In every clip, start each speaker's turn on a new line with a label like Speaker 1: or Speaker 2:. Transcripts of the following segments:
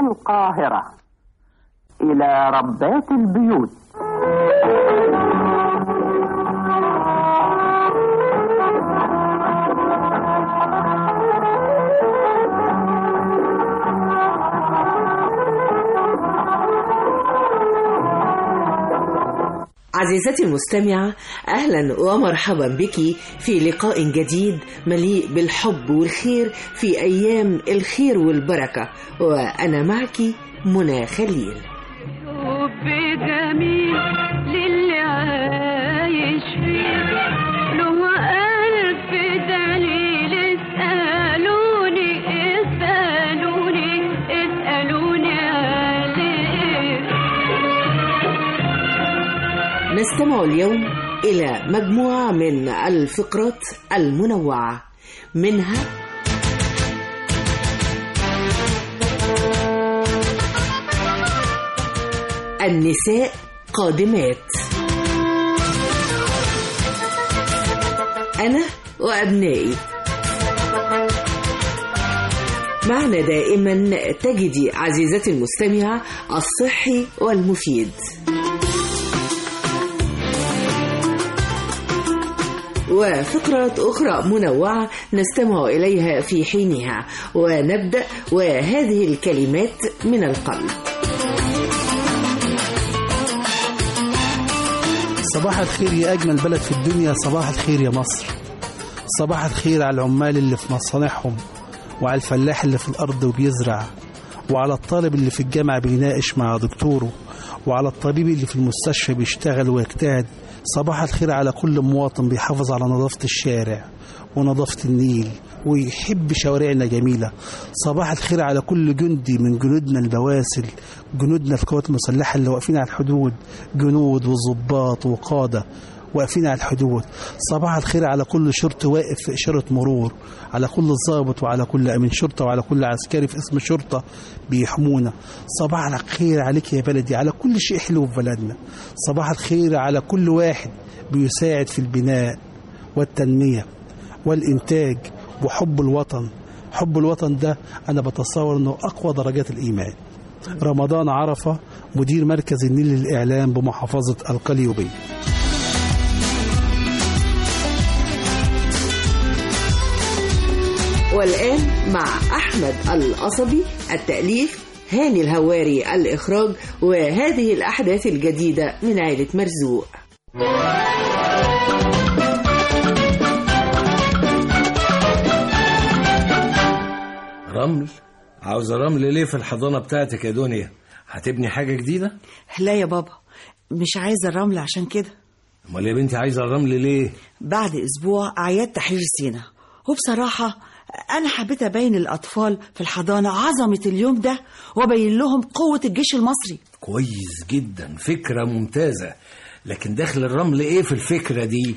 Speaker 1: من القاهرة إلى ربات البيوت.
Speaker 2: عزيزتي المستمعة أهلا ومرحبا بك في لقاء جديد مليء بالحب والخير في أيام الخير والبركة وأنا معك منى خليل. نستمع اليوم إلى مجموعة من الفقرات المنوعة. منها النساء قادمات. أنا وأبنائي. معنا دائما تجدي عزيزتي المستمعة الصحي والمفيد. وفقرات أخرى منوعة نستمع إليها في حينها. ونبدأ وهذه الكلمات من القلب.
Speaker 3: صباح الخير يا أجمل بلد في الدنيا. صباح الخير يا مصر. صباح الخير على العمال اللي في مصانعهم وعلى الفلاح اللي في الأرض وبيزرع وعلى الطالب اللي في الجامعة بيناقش مع دكتوره. وعلى الطبيب اللي في المستشفى بيشتغل ويجتهد صباح الخير على كل مواطن بيحافظ على نظافة الشارع ونظافة النيل ويحب شوارعنا جميلة. صباح الخير على كل جندي من جنودنا البواسل جنودنا في القوات المسلحة اللي واقفين على الحدود جنود وضباط وقادة. واقفين على الحدود. صباح الخير على كل شرطي واقف في إشارة مرور على كل ضابط وعلى كل أمين شرطة وعلى كل عسكري في اسم شرطة بيحمونا. صباح الخير عليك يا بلدي على كل شيء حلو في بلدنا. صباح الخير على كل واحد بيساعد في البناء والتنمية والإنتاج وحب الوطن. حب الوطن ده أنا بتصور أنه أقوى درجات الإيمان. رمضان عرفة مدير مركز النيل للإعلام بمحافظة القليوبية.
Speaker 2: والآن مع أحمد القصبي التأليف هاني الهواري الإخراج وهذه الأحداث الجديدة من عائلة مرزوق.
Speaker 4: رمل؟ عاوزة رمل ليه في الحضانة بتاعتك يا دنيا؟ هتبني حاجة جديدة؟
Speaker 5: لا يا بابا مش عايزة الرمل عشان كده.
Speaker 4: أمال يا بنتي عايزة الرمل ليه؟
Speaker 5: بعد أسبوع أعياد تحرير سينا وبصراحة أنا حبيت أبين للأطفال في الحضانة عظمة اليوم ده وأبين لهم قوة الجيش المصري.
Speaker 4: كويس جدا فكرة ممتازة. لكن داخل الرمل إيه في الفكرة دي؟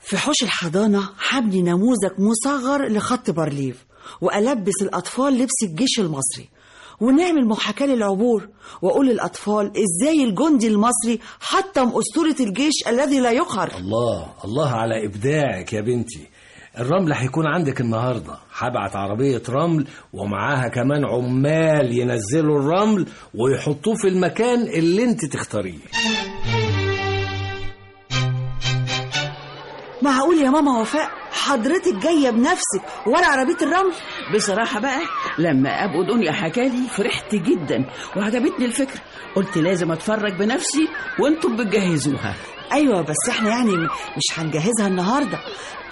Speaker 5: في حوش الحضانة هبني نموذج مصغر لخط بارليف وألبس الأطفال لبس الجيش المصري ونعمل محاكاة للعبور وأقول للأطفال إزاي الجندي المصري حطم أسطورة الجيش الذي لا يقهر.
Speaker 4: الله الله على إبداعك يا بنتي. الرمل هيكون عندك النهاردة. هبعت عربية رمل ومعاها كمان عمال ينزلوا الرمل ويحطوه في المكان اللي انت تختاريه.
Speaker 5: معقول يا ماما وفاء حضرتك جاية بنفسك ورا عربية الرمل؟
Speaker 6: بصراحة بقى لما أبو دنيا حكالي فرحت جدا وعجبتني الفكرة. قلت لازم أتفرج بنفسي وأنتم بتجهزوها.
Speaker 5: أيوة بس إحنا يعني مش هنجهزها النهاردة.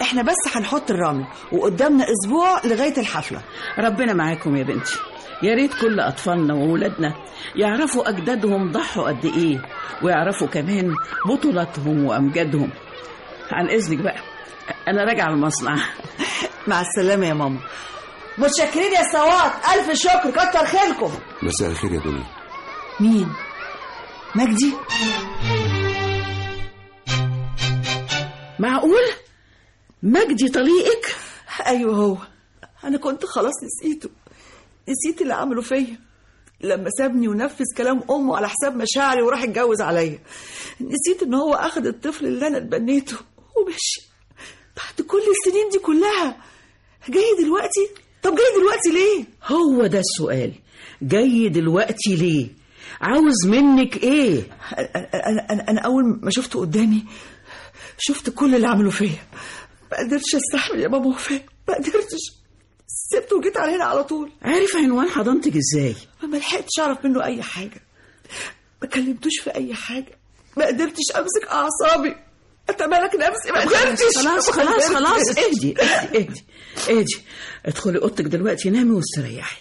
Speaker 5: إحنا بس هنحط الرمل وقدامنا أسبوع لغاية الحفلة.
Speaker 6: ربنا معاكم يا بنتي. يا ريت كل أطفالنا وولادنا يعرفوا أجدادهم ضحوا قد إيه ويعرفوا كمان بطولاتهم وأمجادهم. عن إذنك بقى أنا راجعة المصنع.
Speaker 5: مع السلامة يا ماما. متشكرين يا سوات ألف شكر. كتر خيركم.
Speaker 7: مساء الخير يا دنيا.
Speaker 5: مين؟ مجدي؟
Speaker 6: معقول؟ مجدي طليقك؟
Speaker 5: أيوه هو. أنا كنت خلاص نسيته نسيت اللي عمله فيا. لما سابني ونفذ كلام أمه على حساب مشاعري وراح اتجوز عليا. نسيت إن هو أخد الطفل اللي أنا اتبنيته. ومشي بعد كل السنين دي كلها. جاي دلوقتي؟ طب جاي دلوقتي ليه؟
Speaker 6: هو ده السؤال. جاي دلوقتي ليه؟ عاوز منك إيه؟
Speaker 5: أنا أنا أنا أول ما شفته قدامي شفت كل اللي عملوا فيا. ما قدرتش أستحمل يا ماما وفاء. ما قدرتش. سبته وجيت على هنا على طول.
Speaker 6: عارف عنوان حضانتك إزاي؟
Speaker 5: ما لحقتش أعرف منه أي حاجة. ما كلمتوش في أي حاجة. ما قدرتش أمسك أعصابي. أتمالك نفسي. ما قدرتش.
Speaker 6: خلاص خلاص. خلاص اهدي اهدي اهدي اهدي. ادخلي أوضتك دلوقتي نامي واستريحي.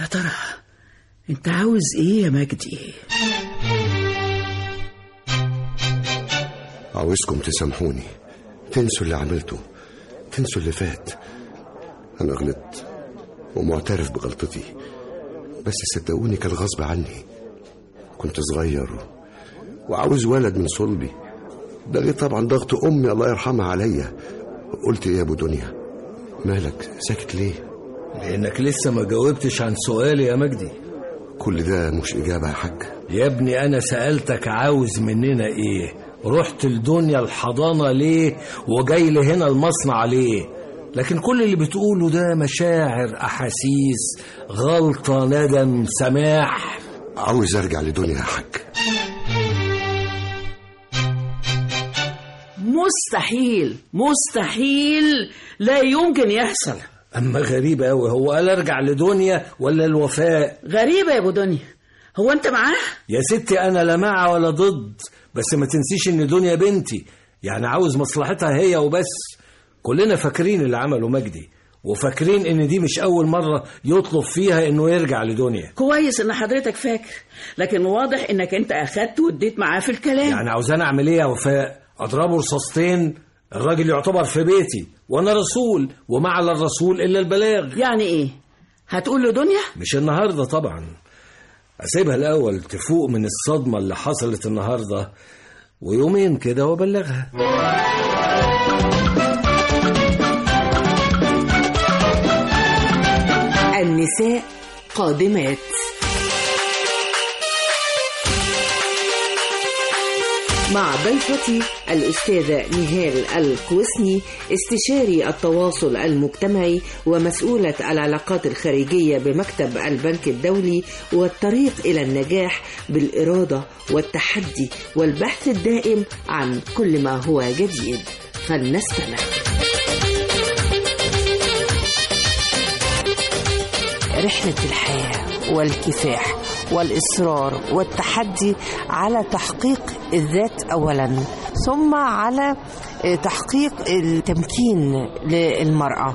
Speaker 6: يا ترى أنت عاوز إيه يا مجدي؟
Speaker 7: عاوزكم تسامحوني. تنسوا اللي عملته. تنسوا اللي فات. أنا غلطت ومعترف بغلطتي. بس صدقوني كان غصب عني. كنت صغير وعاوز ولد من صلبي. ده غير طبعا ضغط أمي الله يرحمها عليا. قلت إيه يا أبو دنيا؟ مالك؟ ساكت ليه؟
Speaker 4: لأنك لسه ما جاوبتش عن سؤالي يا مجدي.
Speaker 7: كل ده مش إجابة يا حاج.
Speaker 4: يا ابني أنا سألتك عاوز مننا إيه؟ رحت الدنيا الحضانة ليه وجاي لي هنا المصنع ليه؟ لكن كل اللي بتقوله ده مشاعر أحاسيس غلطة ندم سماح.
Speaker 7: عاوز أرجع لدنيا يا حاج.
Speaker 6: مستحيل مستحيل لا يمكن يحصل.
Speaker 4: أما غريبة أوي هو قال أرجع لدنيا ولا الوفاء؟
Speaker 6: غريبة يا أبو دنيا. هو أنت معاه؟
Speaker 4: يا ستي أنا لا مع ولا ضد. بس ما تنسيش إن دنيا بنتي يعني عاوز مصلحتها هي وبس. كلنا فاكرين اللي عمله مجدي وفاكرين إن دي مش أول مرة يطلب فيها إنه يرجع لدنيا.
Speaker 6: كويس إن حضرتك فاكر لكن واضح إنك أنت أخدت واديت معاه في الكلام.
Speaker 4: يعني عاوزاني أعمل إيه يا وفاء؟ اضربه رصاصتين الراجل يعتبر في بيتي وأنا رسول وما على الرسول إلا البلاغ.
Speaker 6: يعني إيه؟ هتقول له دنيا؟
Speaker 4: مش النهارده طبعا. أسيبها الأول تفوق من الصدمة اللي حصلت النهارده ويومين كده وأبلغها.
Speaker 2: النساء قادمات. مع ضيفتي الأستاذة نهال القوسني استشاري التواصل المجتمعي ومسؤولة العلاقات الخارجية بمكتب البنك الدولي والطريق إلى النجاح بالإرادة والتحدي والبحث الدائم عن كل ما هو جديد. فلنستمع.
Speaker 8: رحلة الحياة والكفاح. والإصرار والتحدي على تحقيق الذات أولا ثم على آه، تحقيق التمكين للمرأة.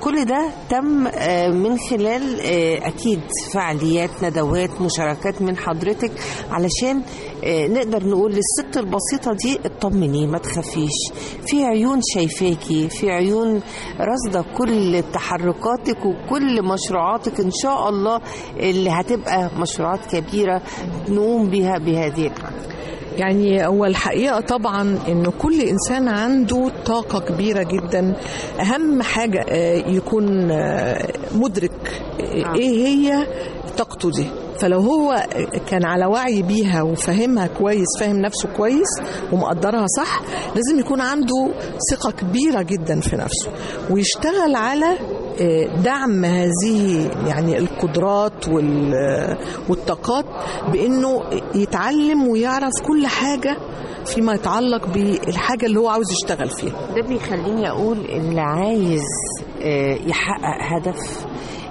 Speaker 8: كل ده تم آه، من خلال آه، أكيد فعاليات ندوات مشاركات من حضرتك علشان نقدر نقول للست البسيطة دي اطمني ما تخافيش. في عيون شايفاكي في عيون رصدة كل تحركاتك وكل مشروعاتك. إن شاء الله اللي هتبقى مشروعات كبيرة نقوم بها بهذه
Speaker 9: يعني هو الحقيقة طبعا إن كل إنسان عنده طاقة كبيرة جدا. أهم حاجة آه، يكون آه، مدرك آه، إيه هي طاقته دي. فلو هو كان على وعي بيها وفاهمها كويس فاهم نفسه كويس ومقدرها صح لازم يكون عنده ثقة كبيرة جدا في نفسه ويشتغل على آه، دعم هذه يعني القدرات وال- والطاقات بإنه يتعلم ويعرف كل حاجة فيما يتعلق بالحاجة اللي هو عاوز يشتغل فيها.
Speaker 8: ده بيخليني أقول اللي عايز آه، يحقق هدف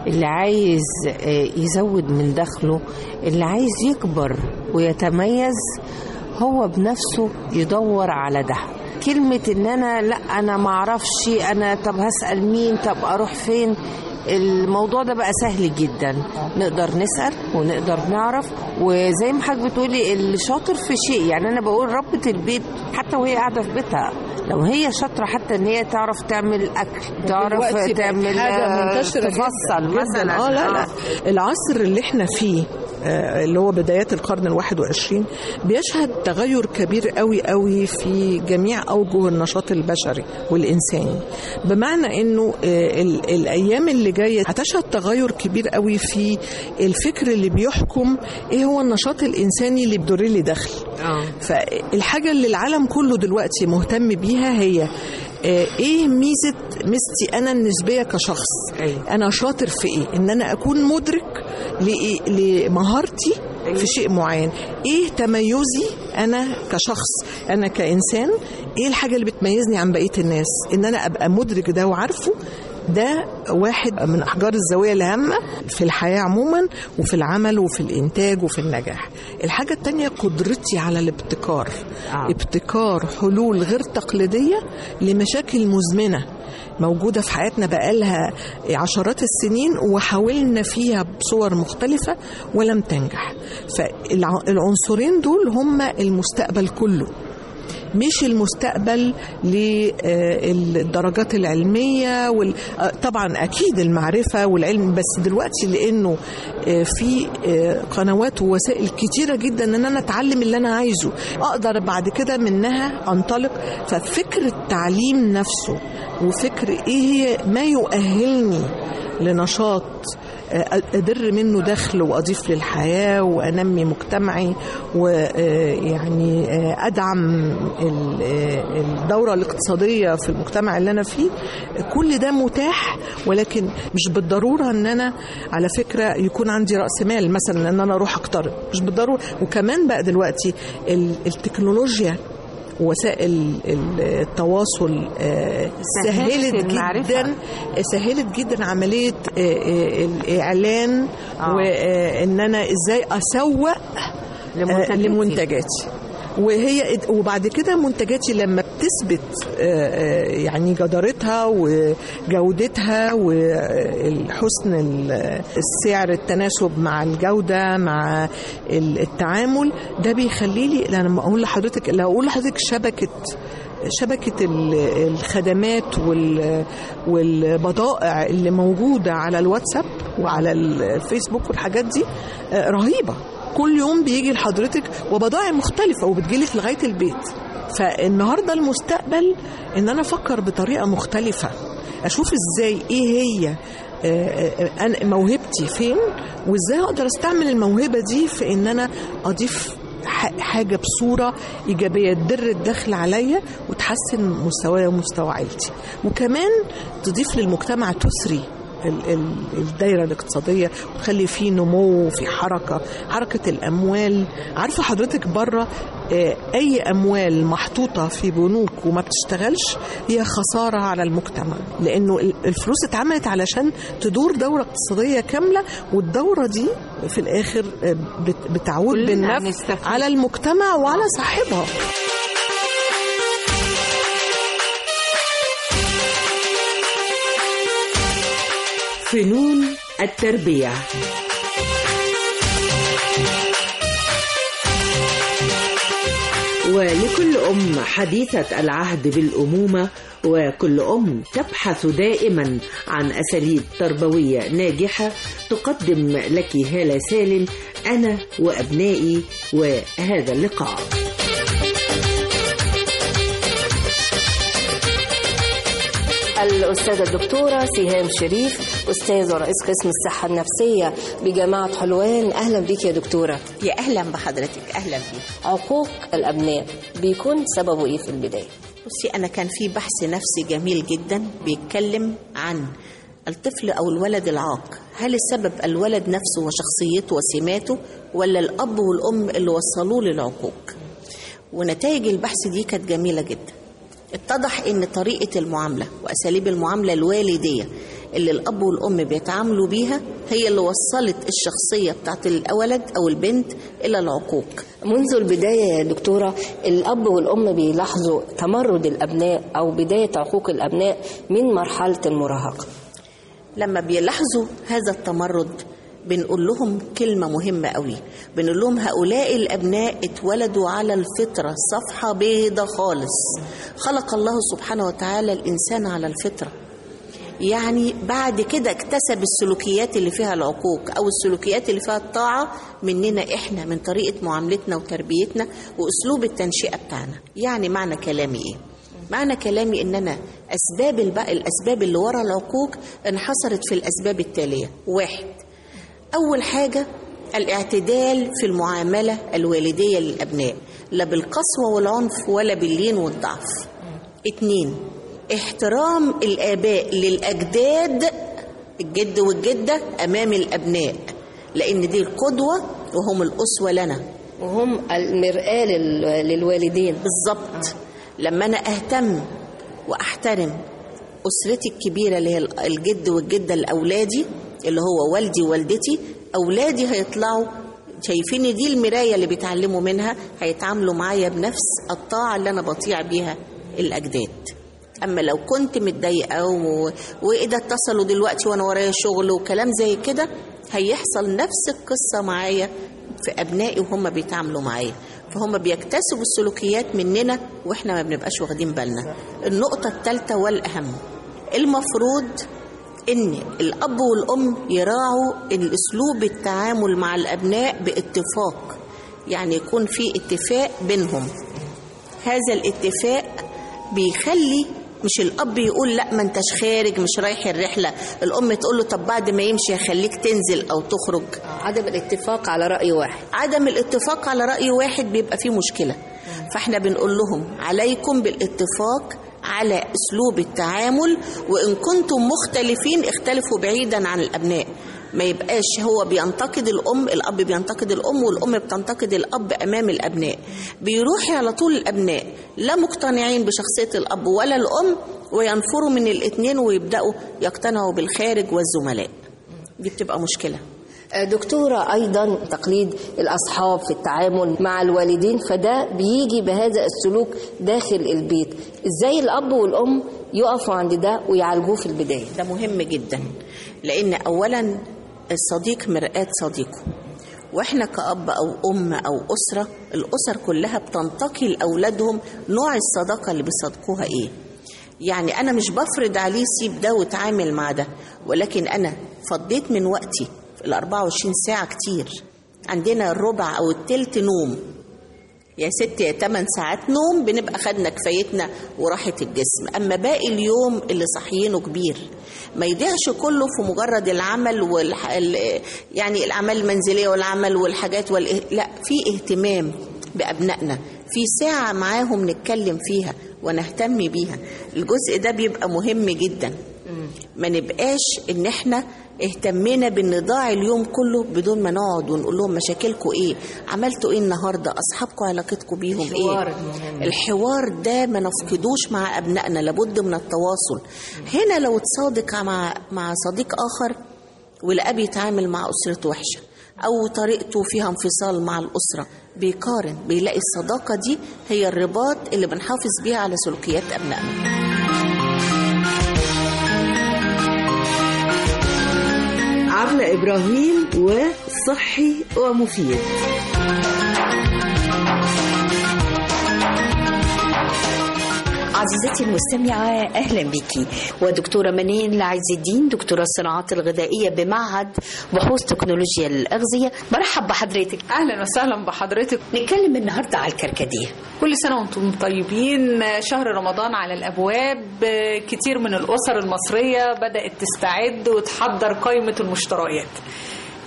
Speaker 8: اللي عايز آه، يزود من دخله اللي عايز يكبر ويتميز هو بنفسه يدور على ده. كلمة إن أنا لأ أنا معرفش أنا طب هسأل مين طب أروح فين؟ الموضوع ده بقى سهل جدا. نقدر نسأل ونقدر نعرف وزي ما حضرتك بتقولي اللي شاطر في شيء. يعني أنا بقول ربة البيت حتى وهي قاعدة في بيتها. لو هي شاطرة حتى إن هي تعرف تعمل أكل تعرف تعمل
Speaker 9: حاجة
Speaker 8: آه،
Speaker 9: منتشره
Speaker 8: تفصل. مثلا.
Speaker 9: آه لا لا. العصر اللي إحنا فيه آه، اللي هو بدايات القرن الواحد وعشرين بيشهد تغير كبير قوي قوي في جميع أوجه النشاط البشري والإنساني. بمعنى أنه آه، ال- الأيام اللي جاية هتشهد تغير كبير قوي في الفكر اللي بيحكم إيه هو النشاط الإنساني اللي بيدر لي دخل. فالحاجة اللي العالم كله دلوقتي مهتم بيها هي آه، إيه ميزة ميزتي أنا النسبية كشخص؟
Speaker 8: أيوة.
Speaker 9: أنا شاطر في إيه؟ إن أنا أكون مدرك لمهارتي في شيء معين. إيه تميزي أنا كشخص أنا كإنسان؟ إيه الحاجة اللي بتميزني عن بقية الناس؟ إن أنا أبقى مدرك ده وعارفه ده واحد من أحجار الزاوية الهامة في الحياة عموما وفي العمل وفي الإنتاج وفي النجاح. الحاجة التانية قدرتي على الابتكار.
Speaker 8: آه.
Speaker 9: ابتكار حلول غير تقليدية لمشاكل مزمنة. موجودة في حياتنا بقالها عشرات السنين وحاولنا فيها بصور مختلفة ولم تنجح. فالعنصرين دول هم المستقبل كله. مش المستقبل للدرجات العلمية وال... آه، طبعا أكيد المعرفة والعلم بس دلوقتي لأنه آه، في آه، قنوات ووسائل كتيرة جدا أن أنا أتعلم اللي أنا عايزه. أقدر بعد كده منها أنطلق. ففكر التعليم نفسه وفكر إيه ما يؤهلني لنشاط أدر منه دخل وأضيف للحياة وأنمي مجتمعي ويعني أدعم ال- آه، الدورة الاقتصادية في المجتمع اللي أنا فيه. كل ده متاح ولكن مش بالضرورة أن أنا على فكرة يكون عندي رأس مال مثلا أن أنا أروح أقترض. مش بالضرورة. وكمان بقى دلوقتي ال- التكنولوجيا وسائل التواصل آه،
Speaker 8: سهلت.
Speaker 9: جدا سهلت جدا عملية آه، آه، الإعلان. وإن أنا إزاي أسوق
Speaker 8: لمنتجاتي.
Speaker 9: وهي وبعد كده منتجاتي لما بتثبت آه، آه، يعني جدارتها وجودتها وحسن السعر التناسب مع الجودة مع ال- التعامل ده بيخلي لي لما أقول لحضرتك لو أقول لحضرتك شبكة شبكة ال- الخدمات وال- والبضائع اللي موجودة على الواتساب وعلى الفيسبوك والحاجات دي آه، رهيبة. كل يوم بيجي لحضرتك وبضائع مختلفة وبتجيلك لغاية البيت. فالنهاردة المستقبل إن أنا أفكر بطريقة مختلفة أشوف إزاي إيه هي آه، آه، موهبتي فين وإزاي أقدر أستعمل الموهبة دي في إن أنا أضيف حاجة بصورة إيجابية تدر الدخل عليا وتحسن مستواي ومستوى عيلتي. وكمان تضيف للمجتمع تسري. الدايرة الاقتصادية وتخلي فيه نمو وفي حركة حركة الأموال. عارفة حضرتك برة آه، أي أموال محطوطة في بنوك وما بتشتغلش هي خسارة على المجتمع. لأنه ال- الفلوس اتعملت علشان تدور دورة اقتصادية كاملة والدورة دي في الآخر آه، بت- بتعود بالنفع. على المجتمع وعلى صاحبها.
Speaker 2: فنون التربية. ولكل أم حديثة العهد بالأمومة وكل أم تبحث دائما عن أساليب تربوية ناجحة تقدم لك هالة سالم أنا وأبنائي وهذا اللقاء.
Speaker 10: الأستاذة الدكتورة سهام شريف أستاذ ورئيس قسم الصحة النفسية بجامعة حلوان. أهلا بك يا دكتورة.
Speaker 11: يا أهلا بحضرتك. أهلا بيك.
Speaker 10: عقوق الأبناء بيكون سببه إيه في البداية؟
Speaker 11: بصي أنا كان في بحث نفسي جميل جدا بيتكلم عن الطفل أو الولد العاق. هل السبب الولد نفسه وشخصيته وسماته ولا الأب والأم اللي وصلوه للعقوق؟ ونتائج البحث دي كانت جميلة جدا. اتضح إن طريقة المعاملة وأساليب المعاملة الوالدية اللي الأب والأم بيتعاملوا بيها هي اللي وصلت الشخصية بتاعت الولد أو البنت إلى العقوق.
Speaker 10: منذ البداية يا دكتورة الأب والأم بيلاحظوا تمرد الأبناء أو بداية عقوق الأبناء من مرحلة المراهقة.
Speaker 11: لما بيلاحظوا هذا التمرد بنقول لهم كلمة مهمة قوي. بنقول لهم هؤلاء الأبناء اتولدوا على الفطرة صفحة بيضة خالص. خلق الله سبحانه وتعالى الإنسان على الفطرة. يعني بعد كده اكتسب السلوكيات اللي فيها العقوق أو السلوكيات اللي فيها الطاعة مننا إحنا من طريقة معاملتنا وتربيتنا وأسلوب التنشئة بتاعنا. يعني معنى كلامي إيه؟ معنى كلامي إن أنا أسباب الأسباب اللي ورا العقوق انحصرت في الأسباب التالية. واحد أول حاجة الاعتدال في المعاملة الوالدية للأبناء لا بالقسوة والعنف ولا باللين والضعف. اتنين احترام الآباء للأجداد الجد والجدة أمام الأبناء لأن دي القدوة وهم الأسوة لنا.
Speaker 10: وهم المرآة لل- للوالدين.
Speaker 11: بالظبط. لما أنا أهتم وأحترم أسرتي الكبيرة اللي هي الجد والجدة لاولادي اللي هو والدي ووالدتي أولادي هيطلعوا شايفين دي المراية اللي بيتعلموا منها هيتعاملوا معايا بنفس الطاعة اللي أنا بطيع بيها الأجداد. أما لو كنت متضايقة و... واذا اتصلوا دلوقتي وأنا ورايا شغل وكلام زي كده هيحصل نفس القصة معايا في أبنائي وهم بيتعاملوا معايا. فهم بيكتسبوا السلوكيات مننا وإحنا ما بنبقاش واخدين بالنا. النقطة الثالثه والأهم المفروض إن الأب والأم يراعوا الاسلوب التعامل مع الأبناء باتفاق يعني يكون في اتفاق بينهم. هذا الاتفاق بيخلي مش الأب يقول لا ما أنتش خارج مش رايح الرحلة. الأم تقول له طب بعد ما يمشي هخليك تنزل أو تخرج.
Speaker 10: عدم الاتفاق على رأي واحد.
Speaker 11: عدم الاتفاق على رأي واحد بيبقى فيه مشكلة. فإحنا بنقول لهم عليكم بالاتفاق على أسلوب التعامل وإن كنتم مختلفين اختلفوا بعيدا عن الأبناء. ما يبقاش هو بينتقد الأم الأب بينتقد الأم والأم بتنتقد الأب أمام الأبناء. بيروح على طول الأبناء لا مقتنعين بشخصية الأب ولا الأم وينفروا من الاثنين ويبدأوا يقتنعوا بالخارج والزملاء. دي بتبقى مشكلة.
Speaker 10: دكتورة أيضا تقليد الأصحاب في التعامل مع الوالدين فده بيجي بهذا السلوك داخل البيت. إزاي الأب والأم يقفوا عند ده ويعالجوه في البداية؟
Speaker 11: ده مهم جدا لأن اولا الصديق مرآة صديقه. وإحنا كأب أو أم أو أسرة الأسر كلها بتنتقي لأولادهم نوع الصداقة اللي بيصادقوها إيه. يعني أنا مش بفرض عليه سيب ده وتعامل مع ده ولكن أنا فضيت من وقتي ال 24 ساعة كتير. عندنا الربع أو التلت نوم. يا ست يا 8 ساعات نوم بنبقى خدنا كفايتنا وراحة الجسم. أما باقي اليوم اللي صحيينه كبير. ما يضيعش كله في مجرد العمل والح... ال- يعني الأعمال المنزلية والعمل والحاجات وال... لا في اهتمام بأبنائنا. في ساعة معاهم نتكلم فيها ونهتم بيها. الجزء ده بيبقى مهم جدا. ما نبقاش إن إحنا اهتمينا بان ضاع اليوم كله بدون ما نقعد ونقول لهم مشاكلكم إيه؟ عملتوا إيه النهارده؟ اصحابكم علاقتكم بيهم
Speaker 10: الحوار
Speaker 11: إيه
Speaker 10: المهم.
Speaker 11: الحوار ده ما نفقدوش مع أبنائنا لابد من التواصل. هنا لو تصادق مع مع صديق آخر ولقاه بيتعامل مع أسرته وحشة أو طريقته فيها انفصال مع الأسرة بيقارن بيلاقي الصداقة دي هي الرباط اللي بنحافظ بيها على سلوكيات أبنائنا.
Speaker 2: عبلة إبراهيم وصحي ومفيد.
Speaker 12: عزيزتي المستمعة أهلا بك. ودكتورة منين العز الدين دكتورة الصناعات الغذائية بمعهد بحوث تكنولوجيا الأغذية. برحب بحضرتك.
Speaker 13: أهلا وسهلا بحضرتك.
Speaker 12: نتكلم النهاردة على الكركديه.
Speaker 13: كل سنة وأنتم طيبين. شهر رمضان على الأبواب. كتير من الأسر المصرية بدأت تستعد وتحضر قائمة المشتريات.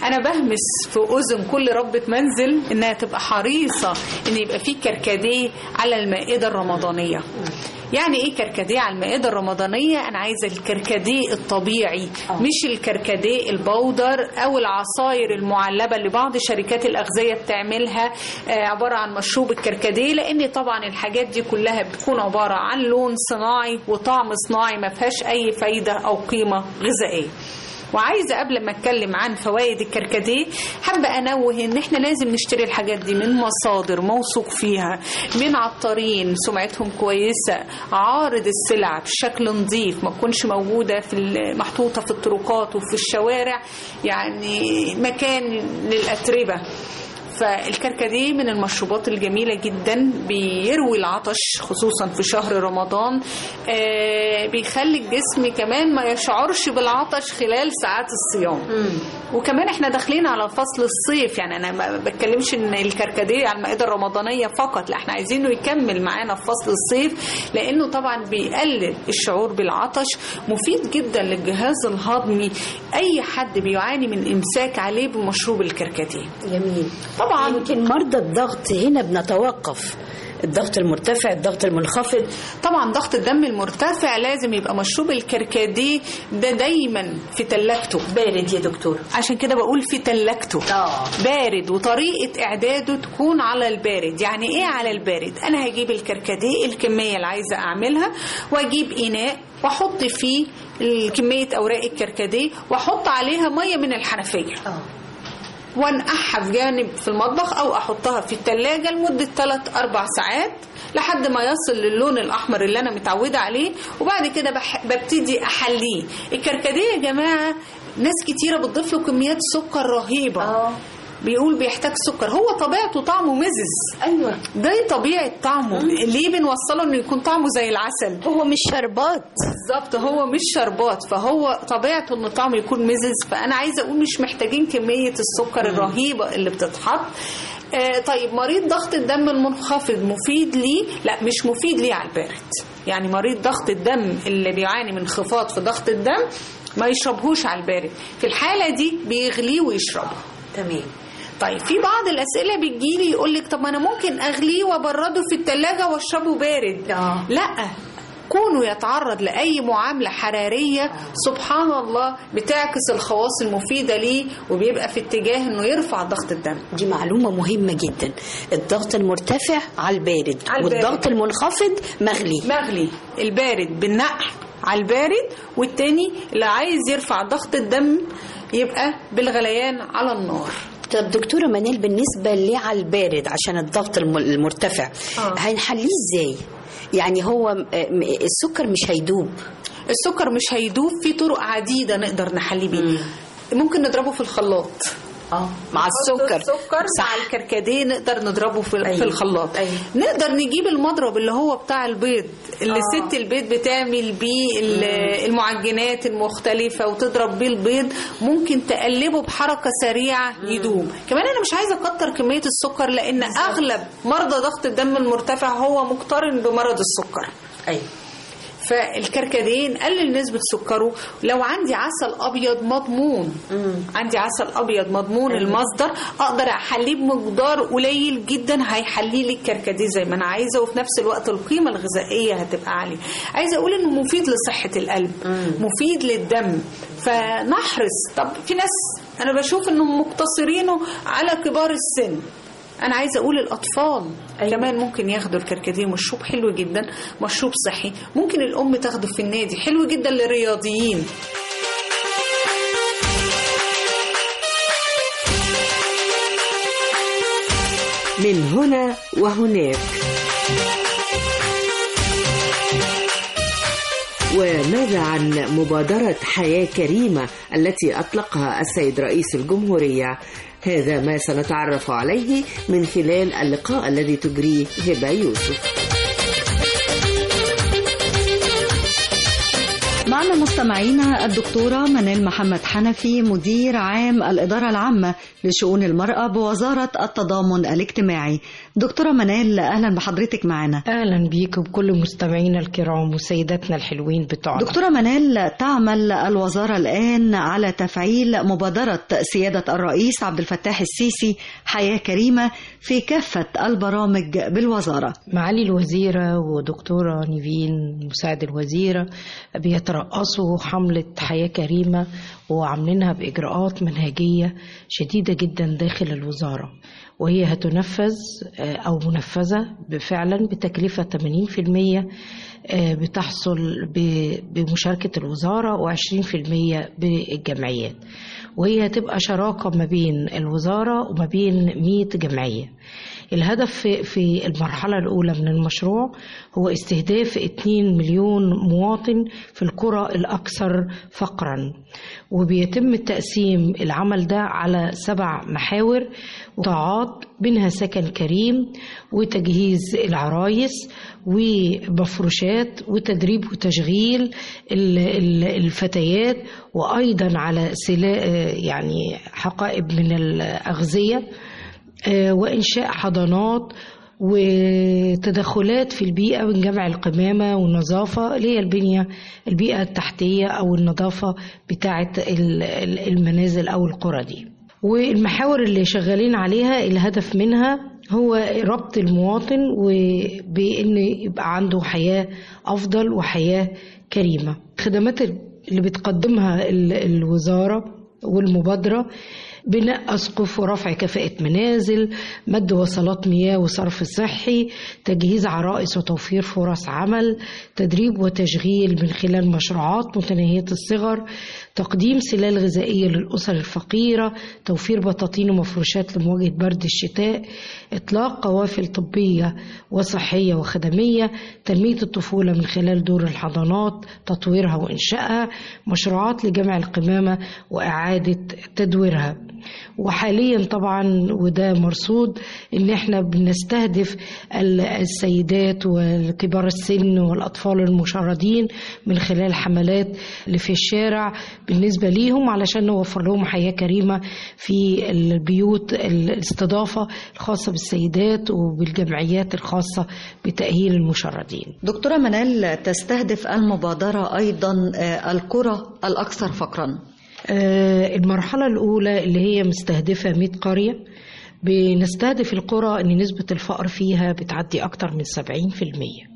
Speaker 13: أنا بهمس في أذن كل ربة منزل إنها تبقى حريصة إن يبقى في كركديه على المائدة الرمضانية. يعني إيه كركديه على المائدة الرمضانية؟ أنا عايزة الكركديه الطبيعي مش الكركديه البودر أو العصاير المعلبة اللي بعض شركات الأغذية بتعملها آه، عبارة عن مشروب الكركديه لأن طبعا الحاجات دي كلها بتكون عبارة عن لون صناعي وطعم صناعي ما فيهاش أي فايدة أو قيمة غذائية. وعايزة قبل ما أتكلم عن فوائد الكركديه حابة أنوه إن إحنا لازم نشتري الحاجات دي من مصادر موثوق فيها من عطارين سمعتهم كويسة عارض السلع بشكل نظيف ما تكونش موجودة في محطوطة في الطرقات وفي الشوارع يعني مكان للأتربة. فالكركديه من المشروبات الجميلة جدا بيروي العطش خصوصا في شهر رمضان. آه بيخلي الجسم كمان ما يشعرش بالعطش خلال ساعات الصيام. وكمان إحنا داخلين على فصل الصيف يعني أنا ما بتكلمش إن الكركديه على المائدة الرمضانية فقط لا إحنا عايزينه يكمل معانا في فصل الصيف لأنه طبعا بيقلل الشعور بالعطش مفيد جدا للجهاز الهضمي. أي حد بيعاني من إمساك عليه بمشروب الكركديه
Speaker 12: جميل.
Speaker 13: طبعا
Speaker 12: يمكن مرضى الضغط هنا بنتوقف. الضغط المرتفع الضغط المنخفض.
Speaker 13: طبعا ضغط الدم المرتفع لازم يبقى مشروب الكركديه ده دايما في تلاجته.
Speaker 12: بارد يا دكتور.
Speaker 13: عشان كده بقول في تلاجته.
Speaker 12: آه.
Speaker 13: بارد وطريقة إعداده تكون على البارد. يعني إيه على البارد؟ أنا هجيب الكركديه الكمية اللي عايزة أعملها وأجيب إناء وأحط فيه كمية أوراق الكركديه وأحط عليها مية من الحنفية. وانقعها في جانب في المطبخ أو أحطها في التلاجة لمدة 3 4 ساعات لحد ما يصل للون الأحمر اللي أنا متعودة عليه وبعد كده. ببتدي أحليه الكركدية يا جماعة ناس كتيرة بتضيف له كميات سكر رهيبة أوه. بيقول بيحتاج سكر. هو طبيعته طعمه مزز.
Speaker 12: أيوه.
Speaker 13: ده طبيعة طعمه. ليه بنوصله إنه يكون طعمه زي العسل.
Speaker 12: هو مش شربات.
Speaker 13: بالظبط هو مش شربات. فهو طبيعته إنه طعمه يكون مزز. فأنا عايزة أقول مش محتاجين كمية السكر الرهيبة اللي بتتحط. آه طيب مريض ضغط الدم المنخفض مفيد ليه لا مش مفيد ليه على البارد يعني مريض ضغط الدم اللي بيعاني من انخفاض في ضغط الدم ما يشربهوش على البارد في الحالة دي بيغليه ويشربه.
Speaker 12: تمام.
Speaker 13: طيب في بعض الأسئلة بتجيلي يقول لك طب أنا ممكن أغليه وأبرده في الثلاجه وأشربه بارد.
Speaker 12: آه.
Speaker 13: لا كونه يتعرض لأي معاملة حرارية سبحان الله بتعكس الخواص المفيدة ليه وبيبقى في اتجاه إنه يرفع ضغط الدم.
Speaker 12: دي معلومة مهمة جدا. الضغط المرتفع على البارد
Speaker 13: على البارد.
Speaker 12: والضغط المنخفض مغلي.
Speaker 13: مغلي. البارد بالنقع على البارد والتاني اللي عايز يرفع ضغط الدم يبقى بالغليان على النار.
Speaker 12: طب دكتورة منال بالنسبة ليه على البارد عشان الضغط الم- المرتفع
Speaker 13: آه.
Speaker 12: هنحليه إزاي؟ يعني هو السكر مش هيدوب
Speaker 13: السكر مش هيدوب في طرق عديدة نقدر نحلي بيه ممكن نضربه في الخلاط
Speaker 12: آه مع السكر.
Speaker 13: السكر مع الكركديه نقدر نضربه في,
Speaker 12: أيوة.
Speaker 13: في الخلاط.
Speaker 12: أيوة.
Speaker 13: نقدر نجيب المضرب اللي هو بتاع البيض اللي
Speaker 12: آه.
Speaker 13: ست البيض بتعمل بيه ال- المعجنات المختلفة وتضرب بيه البيض ممكن تقلبه بحركة سريعة يدوب كمان أنا مش عايزة أكتر كمية السكر لأن أغلب مرضى ضغط الدم المرتفع هو مقترن بمرض السكر.
Speaker 12: أيوه.
Speaker 13: فالكركديه نقلل نسبة سكره. لو عندي عسل أبيض مضمون عندي عسل أبيض مضمون
Speaker 12: أيوة.
Speaker 13: المصدر أقدر أحليه بمقدار قليل جدا هيحلي لي الكركديه زي ما أنا عايزة وفي نفس الوقت القيمة الغذائية هتبقى عالية. عايزة أقول إنه مفيد لصحة القلب مفيد للدم. فنحرص. طب في ناس أنا بشوف إنهم مقتصرينه على كبار السن. أنا عايزة أقول الأطفال أيوة. كمان ممكن ياخدوا الكركديه. مشروب حلو جدا مشروب صحي. ممكن الأم تاخده في النادي. حلو جدا للرياضيين.
Speaker 2: من هنا وهناك. وماذا عن مبادرة حياة كريمة التي أطلقها السيد رئيس الجمهورية؟ هذا ما سنتعرف عليه من خلال اللقاء الذي تجريه هبة يوسف.
Speaker 14: معنا مستمعينا الدكتورة منال محمد حنفي مدير عام الإدارة العامة لشؤون المرأة بوزارة التضامن الاجتماعي. دكتورة منال أهلا بحضرتك معنا.
Speaker 15: أهلا بيك وبكل مستمعينا الكرام وسيداتنا الحلوين بتوعنا.
Speaker 14: دكتورة منال تعمل الوزارة الآن على تفعيل مبادرة سيادة الرئيس عبد الفتاح السيسي حياة كريمة في كافة البرامج بالوزارة.
Speaker 15: معالي الوزيرة ودكتورة نيفين مساعد الوزيرة بيترأسوا حملة حياة كريمة وعاملينها بإجراءات منهجية شديدة جدا داخل الوزارة. وهي هتنفذ آه، أو منفذة فعلا بتكلفة 80% آه، بتحصل بمشاركة الوزارة و20% بالجمعيات. وهي هتبقى شراكة ما بين الوزارة وما بين 100 جمعية. الهدف في- في المرحلة الأولى من المشروع هو استهداف 2 مليون مواطن في القرى الأكثر فقرا. وبيتم تقسيم العمل ده على سبع محاور وقطاعات منها سكن كريم وتجهيز العرايس ومفروشات وتدريب وتشغيل ال- ال- الفتيات وأيضا على يعني حقائب من الأغذية آه، وإنشاء حضانات وتدخلات في البيئة من جمع القمامة والنظافة اللي هي البنية البيئة التحتية أو النظافة بتاعة ال- ال- المنازل أو القرى دي. والمحاور اللي شغالين عليها الهدف منها هو ربط المواطن وبأن يبقى عنده حياة أفضل وحياة كريمة. خدمات اللي بتقدمها ال- الوزارة والمبادرة بناء أسقف ورفع كفاءة منازل مد وصلات مياه وصرف صحي تجهيز عرائس وتوفير فرص عمل تدريب وتشغيل من خلال مشروعات متناهية الصغر تقديم سلال غذائية للأسر الفقيرة توفير بطاطين ومفروشات لمواجهة برد الشتاء إطلاق قوافل طبية وصحية وخدمية تنمية الطفولة من خلال دور الحضانات تطويرها وإنشائها مشروعات لجمع القمامة وإعادة تدويرها. وحاليا طبعا وده مرصود إن إحنا بنستهدف ال- السيدات والكبار السن والأطفال المشردين من خلال حملات اللي في الشارع بالنسبة ليهم علشان نوفر لهم حياة كريمة في البيوت الاستضافة الخاصة بالسيدات وبالجمعيات الخاصة بتأهيل المشردين.
Speaker 14: دكتورة منال تستهدف المبادرة أيضا آه، القرى الأكثر فقرا.
Speaker 15: آه، المرحلة الأولى اللي هي مستهدفة 100 قرية بنستهدف القرى أن نسبة الفقر فيها بتعدي أكتر من 70%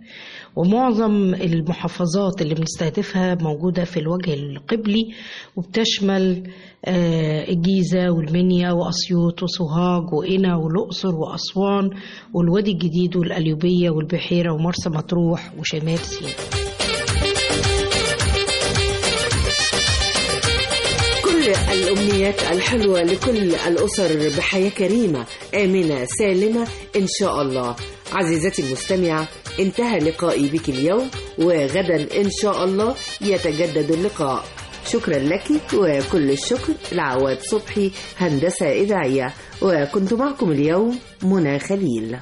Speaker 15: ومعظم المحافظات اللي بنستهدفها موجودة في الوجه القبلي وبتشمل آه، الجيزة والمنيا وأسيوط وسوهاج وقنا والأقصر وأسوان والوادي الجديد والقليوبية والبحيرة ومرسى مطروح وشمال سيناء.
Speaker 2: الأمنيات الحلوة لكل الأسر بحياة كريمة آمنة سالمة إن شاء الله. عزيزتي المستمعة انتهى لقائي بك اليوم وغدا إن شاء الله يتجدد اللقاء. شكرا لك وكل الشكر لعواد صبحي هندسة إذاعية. وكنت معكم اليوم منى خليل.